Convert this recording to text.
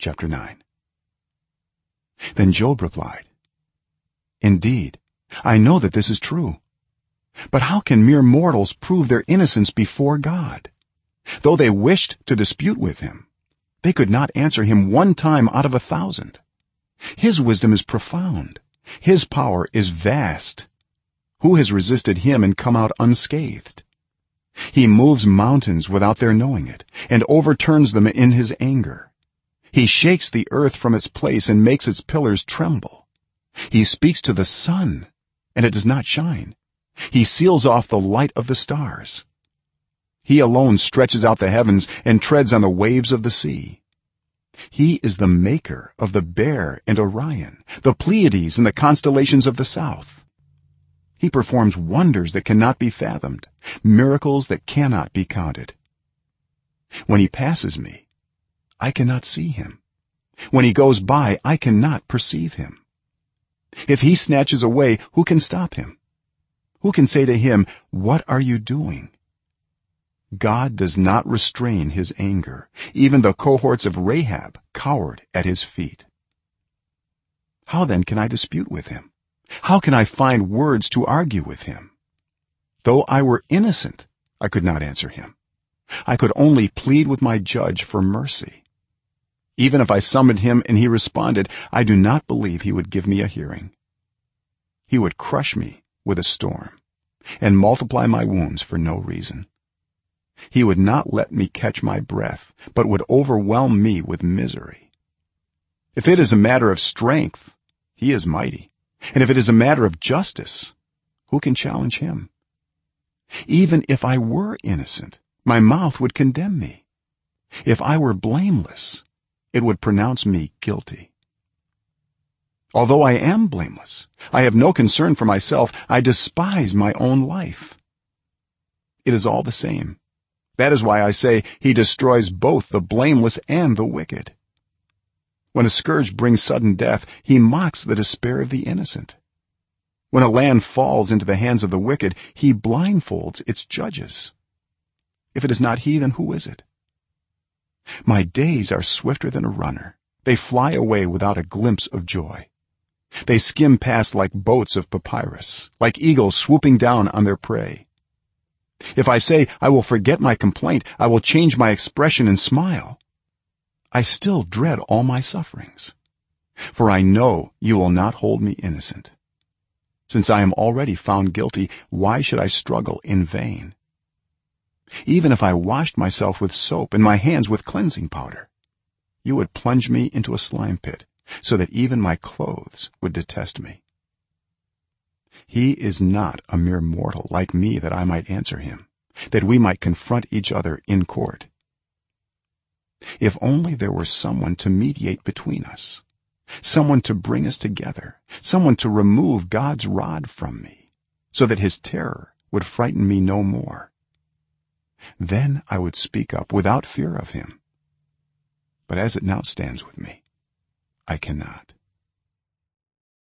chapter 9 then job replied indeed i know that this is true. But how can mere mortals prove their innocence before god? Though they wished to dispute with him they could not answer him one time out of a thousand. His wisdom is profound. His power is vast. Who has resisted him and come out unscathed? He moves mountains without their knowing it and overturns them in his anger he shakes the earth from its place and makes its pillars tremble. He speaks to the sun and it does not shine. He seals off the light of the stars. He alone stretches out the heavens and treads on the waves of the sea. He is the maker of the bear and orion the pleiades and the constellations of the south. He performs wonders that cannot be fathomed miracles that cannot be counted. When he passes me i cannot see him. When he goes by i cannot perceive him. If he snatches away who can stop him? Who can say to him what are you doing? God does not restrain his anger. Even the cohorts of rahab cowered at his feet. How then can i dispute with him? How can i find words to argue with him? Though i were innocent i could not answer him. I could only plead with my judge for mercy even if i summoned him and he responded i do not believe he would give me a hearing. He would crush me with a storm and multiply my wounds for no reason. He would not let me catch my breath but would overwhelm me with misery. If it is a matter of strength he is mighty. And if it is a matter of justice who can challenge him? Even if i were innocent my mouth would condemn me. If i were blameless it would pronounce me guilty. Although i am blameless i have no concern for myself. I despise my own life. It is all the same. That is why i say he destroys both the blameless and the wicked. When a scourge brings sudden death he mocks the despair of the innocent. When a land falls into the hands of the wicked he blindfolds its judges. If it is not he then who is it my days are swifter than a runner. They fly away without a glimpse of joy. They skim past like boats of papyrus like eagles swooping down on their prey. If i say i will forget my complaint i will change my expression and smile. I still dread all my sufferings for i know you will not hold me innocent. Since i am already found guilty why should i struggle in vain even if i washed myself with soap and my hands with cleansing powder you would plunge me into a slime pit so that even my clothes would detest me. He is not a mere mortal like me that i might answer him that we might confront each other in court. If only there were someone to mediate between us someone to bring us together someone to remove god's rod from me so that his terror would frighten me no more then i would speak up without fear of him. But as it now stands with me i cannot